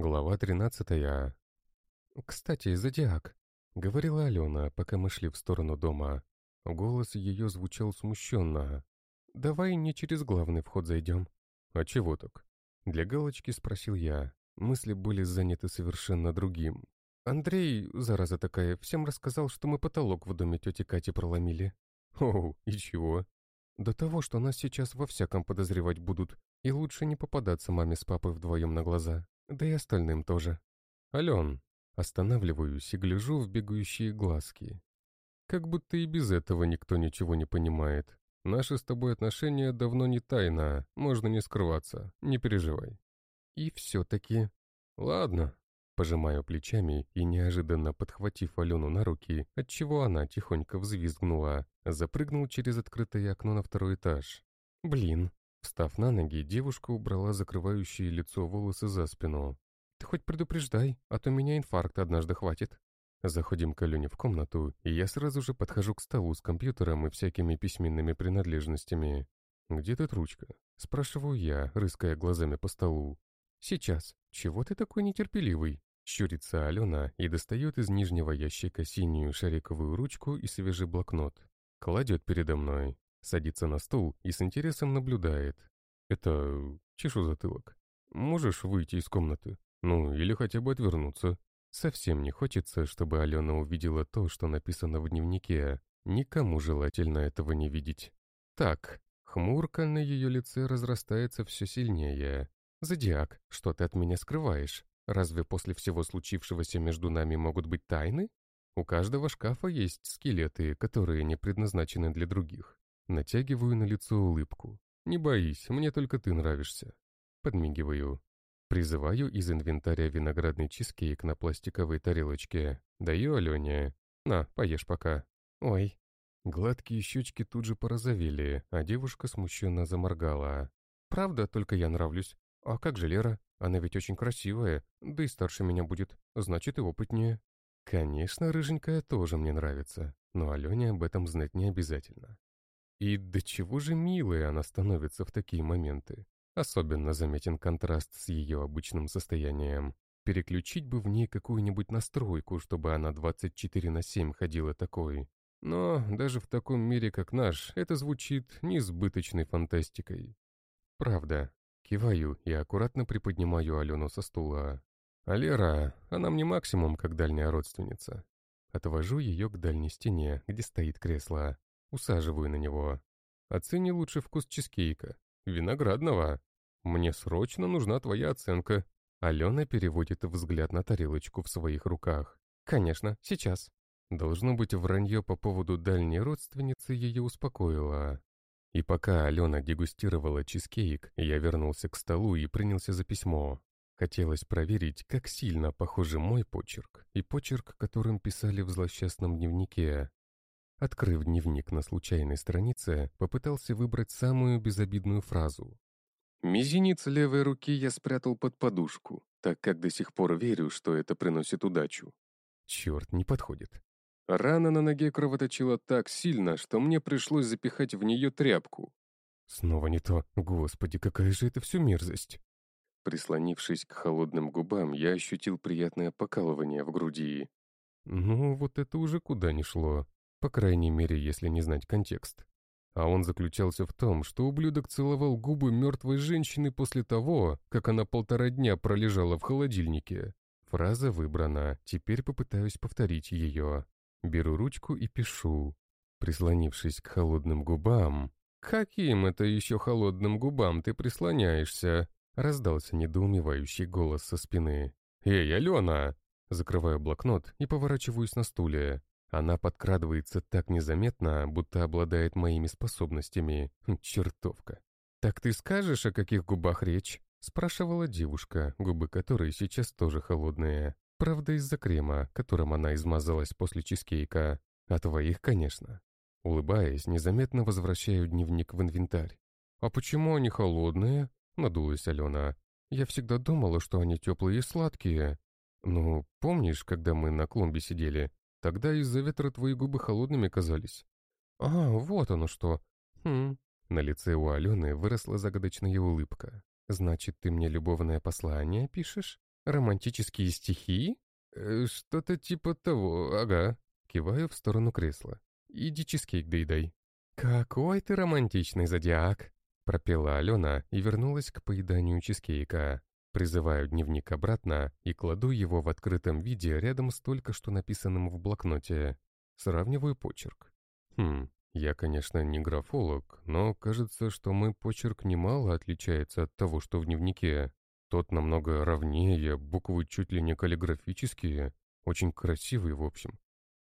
Глава 13. «Кстати, Зодиак», — говорила Алена, пока мы шли в сторону дома. Голос ее звучал смущенно. «Давай не через главный вход зайдем». «А чего так?» Для галочки спросил я. Мысли были заняты совершенно другим. Андрей, зараза такая, всем рассказал, что мы потолок в доме тети Кати проломили. «О, и чего?» «До того, что нас сейчас во всяком подозревать будут, и лучше не попадаться маме с папой вдвоем на глаза». Да и остальным тоже. Ален, останавливаюсь и гляжу в бегающие глазки. Как будто и без этого никто ничего не понимает. Наши с тобой отношения давно не тайна, можно не скрываться, не переживай. И все-таки... Ладно. Пожимаю плечами и, неожиданно подхватив Алену на руки, отчего она тихонько взвизгнула, запрыгнул через открытое окно на второй этаж. Блин, Встав на ноги, девушка убрала закрывающие лицо волосы за спину. «Ты хоть предупреждай, а то меня инфаркт однажды хватит». Заходим к Алене в комнату, и я сразу же подхожу к столу с компьютером и всякими письменными принадлежностями. «Где тут ручка?» — спрашиваю я, рыская глазами по столу. «Сейчас. Чего ты такой нетерпеливый?» Щурится Алена и достает из нижнего ящика синюю шариковую ручку и свежий блокнот. Кладет передо мной. Садится на стул и с интересом наблюдает. Это... чешу затылок. Можешь выйти из комнаты? Ну, или хотя бы отвернуться. Совсем не хочется, чтобы Алена увидела то, что написано в дневнике. Никому желательно этого не видеть. Так, хмурка на ее лице разрастается все сильнее. «Зодиак, что ты от меня скрываешь? Разве после всего случившегося между нами могут быть тайны? У каждого шкафа есть скелеты, которые не предназначены для других. Натягиваю на лицо улыбку. «Не боись, мне только ты нравишься». Подмигиваю. Призываю из инвентаря виноградный чизкейк на пластиковой тарелочке. Даю Алене. «На, поешь пока». «Ой». Гладкие щечки тут же порозовели, а девушка смущенно заморгала. «Правда, только я нравлюсь. А как же Лера? Она ведь очень красивая, да и старше меня будет, значит и опытнее». Конечно, рыженькая тоже мне нравится, но Алене об этом знать не обязательно. И до чего же милой она становится в такие моменты. Особенно заметен контраст с ее обычным состоянием. Переключить бы в ней какую-нибудь настройку, чтобы она 24 на 7 ходила такой. Но даже в таком мире, как наш, это звучит несбыточной фантастикой. Правда. Киваю и аккуратно приподнимаю Алену со стула. А она мне максимум как дальняя родственница. Отвожу ее к дальней стене, где стоит кресло. Усаживаю на него. Оцени лучше вкус чизкейка. Виноградного. Мне срочно нужна твоя оценка. Алена переводит взгляд на тарелочку в своих руках. Конечно, сейчас. Должно быть, вранье по поводу дальней родственницы ее успокоило. И пока Алена дегустировала чизкейк, я вернулся к столу и принялся за письмо. Хотелось проверить, как сильно похожи мой почерк и почерк, которым писали в злосчастном дневнике. Открыв дневник на случайной странице, попытался выбрать самую безобидную фразу. «Мизинец левой руки я спрятал под подушку, так как до сих пор верю, что это приносит удачу». Черт, не подходит. Рана на ноге кровоточила так сильно, что мне пришлось запихать в нее тряпку. Снова не то. Господи, какая же это все мерзость. Прислонившись к холодным губам, я ощутил приятное покалывание в груди. Ну, вот это уже куда ни шло. По крайней мере, если не знать контекст. А он заключался в том, что ублюдок целовал губы мертвой женщины после того, как она полтора дня пролежала в холодильнике. Фраза выбрана, теперь попытаюсь повторить ее. Беру ручку и пишу. Прислонившись к холодным губам... «Каким это еще холодным губам ты прислоняешься?» Раздался недоумевающий голос со спины. «Эй, Алена!» Закрываю блокнот и поворачиваюсь на стуле. Она подкрадывается так незаметно, будто обладает моими способностями. Хм, чертовка. «Так ты скажешь, о каких губах речь?» — спрашивала девушка, губы которой сейчас тоже холодные. Правда, из-за крема, которым она измазалась после чизкейка. А твоих, конечно. Улыбаясь, незаметно возвращаю дневник в инвентарь. «А почему они холодные?» — надулась Алена. «Я всегда думала, что они теплые и сладкие. Ну, помнишь, когда мы на клумбе сидели? Тогда из-за ветра твои губы холодными казались. А, вот оно что. Хм. На лице у Алены выросла загадочная улыбка. Значит, ты мне любовное послание пишешь? Романтические стихи? Э, что-то типа того, ага. Киваю в сторону кресла. Иди чизкейк доедай. Какой ты романтичный зодиак! Пропела Алена и вернулась к поеданию чизкейка. Призываю дневник обратно и кладу его в открытом виде рядом с только что написанным в блокноте. Сравниваю почерк. Хм, я, конечно, не графолог, но кажется, что мой почерк немало отличается от того, что в дневнике. Тот намного ровнее, буквы чуть ли не каллиграфические, очень красивые в общем.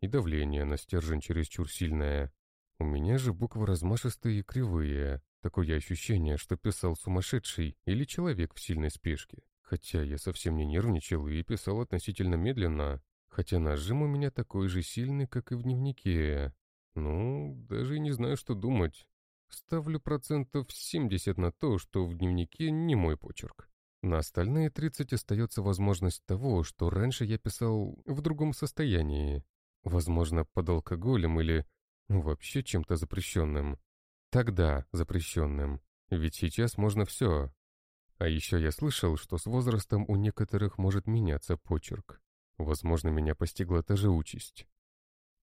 И давление на стержень чересчур сильное. У меня же буквы размашистые и кривые. Такое ощущение, что писал сумасшедший или человек в сильной спешке. Хотя я совсем не нервничал и писал относительно медленно. Хотя нажим у меня такой же сильный, как и в дневнике. Ну, даже не знаю, что думать. Ставлю процентов 70 на то, что в дневнике не мой почерк. На остальные 30 остается возможность того, что раньше я писал в другом состоянии. Возможно, под алкоголем или вообще чем-то запрещенным. Тогда запрещенным. Ведь сейчас можно все. А еще я слышал, что с возрастом у некоторых может меняться почерк. Возможно, меня постигла та же участь.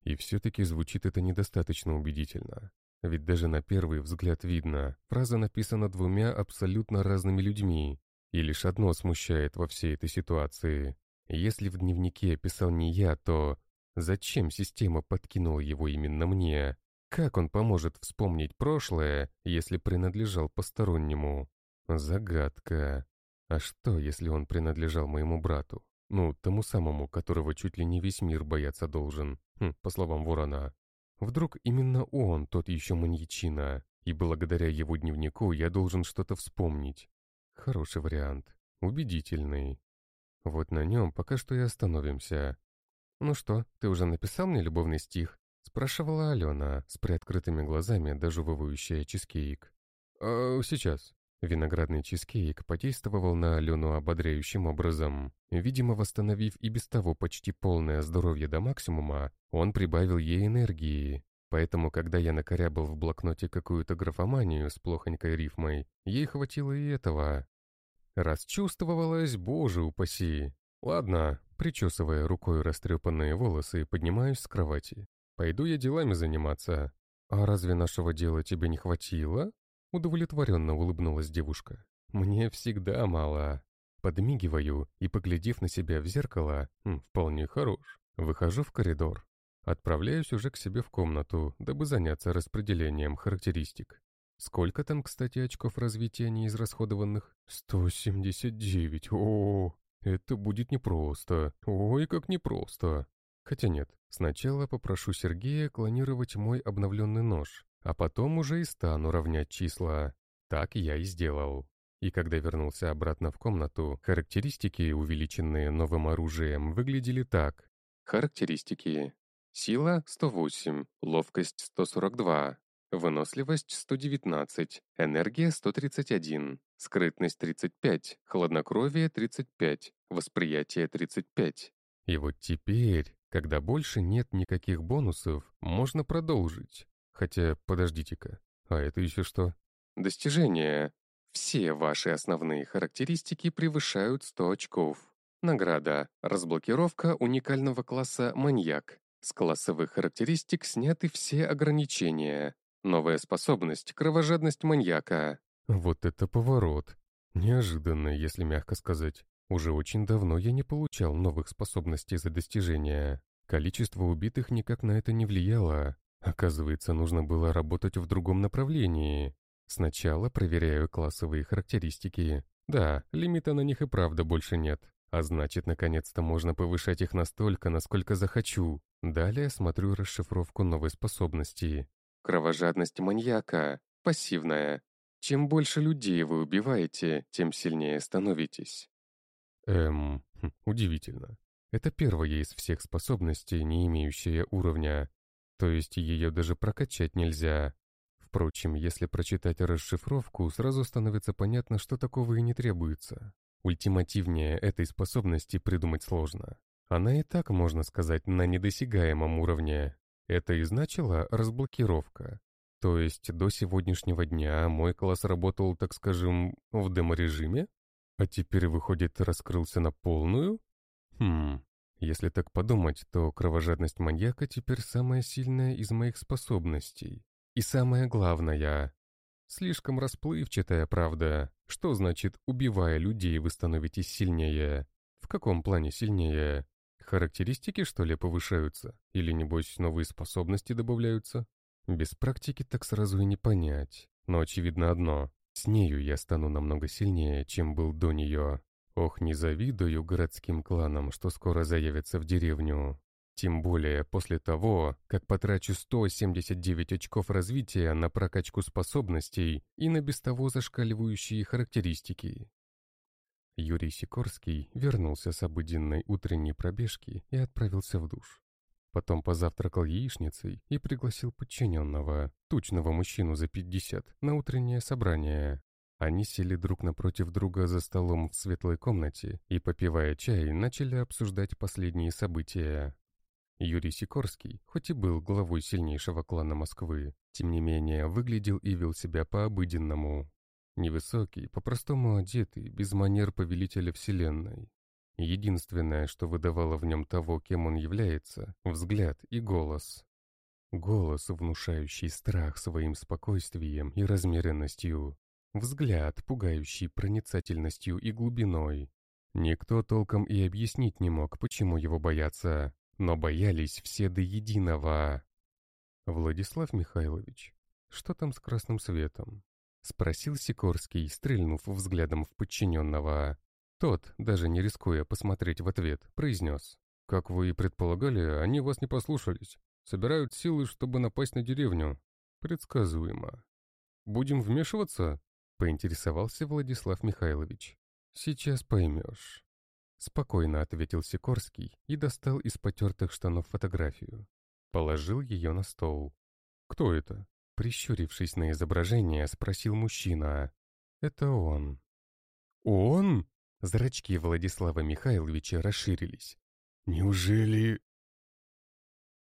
И все-таки звучит это недостаточно убедительно. Ведь даже на первый взгляд видно, фраза написана двумя абсолютно разными людьми, и лишь одно смущает во всей этой ситуации. Если в дневнике писал не я, то зачем система подкинула его именно мне? Как он поможет вспомнить прошлое, если принадлежал постороннему? Загадка. А что, если он принадлежал моему брату? Ну, тому самому, которого чуть ли не весь мир бояться должен, хм, по словам Ворона. Вдруг именно он тот еще маньячина, и благодаря его дневнику я должен что-то вспомнить. Хороший вариант. Убедительный. Вот на нем пока что и остановимся. «Ну что, ты уже написал мне любовный стих?» Спрашивала Алена, с приоткрытыми глазами, дожевывающая чизкейк. «А сейчас». Виноградный чизкейк подействовал на Алену ободряющим образом. Видимо, восстановив и без того почти полное здоровье до максимума, он прибавил ей энергии. Поэтому, когда я накорябал в блокноте какую-то графоманию с плохонькой рифмой, ей хватило и этого. Расчувствовалась, боже упаси. Ладно, причесывая рукой растрепанные волосы, поднимаюсь с кровати. Пойду я делами заниматься. А разве нашего дела тебе не хватило? Удовлетворенно улыбнулась девушка. Мне всегда мало. Подмигиваю и, поглядев на себя в зеркало, вполне хорош, выхожу в коридор. Отправляюсь уже к себе в комнату, дабы заняться распределением характеристик. Сколько там, кстати, очков развития неизрасходованных? 179. О, это будет непросто. Ой, как непросто. Хотя нет, сначала попрошу Сергея клонировать мой обновленный нож, а потом уже и стану равнять числа. Так я и сделал. И когда вернулся обратно в комнату, характеристики, увеличенные новым оружием, выглядели так. Характеристики. Сила 108, ловкость 142, выносливость 119, энергия 131, скрытность 35, хладнокровие 35, восприятие 35. И вот теперь, когда больше нет никаких бонусов, можно продолжить. Хотя, подождите-ка, а это еще что? Достижение. Все ваши основные характеристики превышают 100 очков. Награда. Разблокировка уникального класса «Маньяк». С классовых характеристик сняты все ограничения. Новая способность — кровожадность маньяка. Вот это поворот. Неожиданно, если мягко сказать. Уже очень давно я не получал новых способностей за достижения. Количество убитых никак на это не влияло. Оказывается, нужно было работать в другом направлении. Сначала проверяю классовые характеристики. Да, лимита на них и правда больше нет. А значит, наконец-то можно повышать их настолько, насколько захочу. Далее смотрю расшифровку новой способности. Кровожадность маньяка. Пассивная. Чем больше людей вы убиваете, тем сильнее становитесь. Эм, хм, удивительно. Это первая из всех способностей, не имеющая уровня. То есть ее даже прокачать нельзя. Впрочем, если прочитать расшифровку, сразу становится понятно, что такого и не требуется. Ультимативнее этой способности придумать сложно. Она и так, можно сказать, на недосягаемом уровне. Это и значило разблокировка. То есть до сегодняшнего дня мой класс работал, так скажем, в деморежиме? А теперь, выходит, раскрылся на полную? Хм, если так подумать, то кровожадность маньяка теперь самая сильная из моих способностей. И самое главное, слишком расплывчатая правда. Что значит, убивая людей, вы становитесь сильнее? В каком плане сильнее? Характеристики, что ли, повышаются? Или, небось, новые способности добавляются? Без практики так сразу и не понять. Но очевидно одно. С нею я стану намного сильнее, чем был до нее. Ох, не завидую городским кланам, что скоро заявятся в деревню. Тем более после того, как потрачу 179 очков развития на прокачку способностей и на без того зашкаливающие характеристики. Юрий Сикорский вернулся с обыденной утренней пробежки и отправился в душ. Потом позавтракал яичницей и пригласил подчиненного, тучного мужчину за 50, на утреннее собрание. Они сели друг напротив друга за столом в светлой комнате и, попивая чай, начали обсуждать последние события. Юрий Сикорский, хоть и был главой сильнейшего клана Москвы, тем не менее выглядел и вел себя по-обыденному. Невысокий, по-простому одетый, без манер повелителя Вселенной. Единственное, что выдавало в нем того, кем он является — взгляд и голос. Голос, внушающий страх своим спокойствием и размеренностью, Взгляд, пугающий проницательностью и глубиной. Никто толком и объяснить не мог, почему его боятся, но боялись все до единого. «Владислав Михайлович, что там с красным светом?» — спросил Сикорский, стрельнув взглядом в подчиненного. Тот, даже не рискуя посмотреть в ответ, произнес. «Как вы и предполагали, они вас не послушались. Собирают силы, чтобы напасть на деревню. Предсказуемо. Будем вмешиваться?» поинтересовался Владислав Михайлович. «Сейчас поймешь». Спокойно ответил Сикорский и достал из потертых штанов фотографию. Положил ее на стол. «Кто это?» Прищурившись на изображение, спросил мужчина. «Это он». «Он?» Зрачки Владислава Михайловича расширились. «Неужели